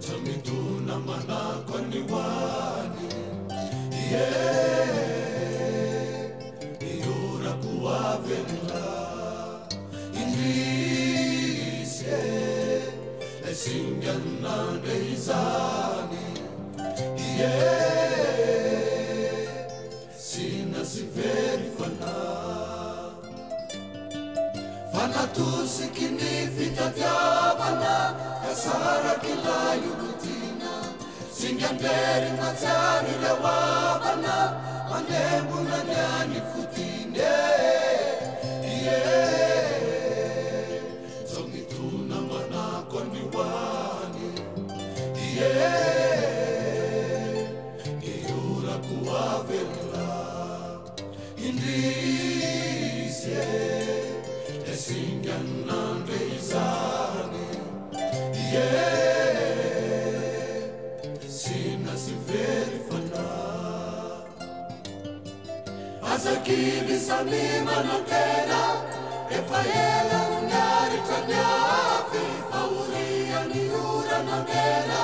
Jamituna manako ni wani Sina si verifana Fanatusikini fitatiavana Kasara kila yulutina Singyamberi matsari lewavana Mandemu na nyani futine Yeah Zomituna manako ni wani Yeah Iura kuavela Indrisye esinganandreizany ie sinasivery fana azakivy sami manantena efa ela miaritranyafy faoriany oranantena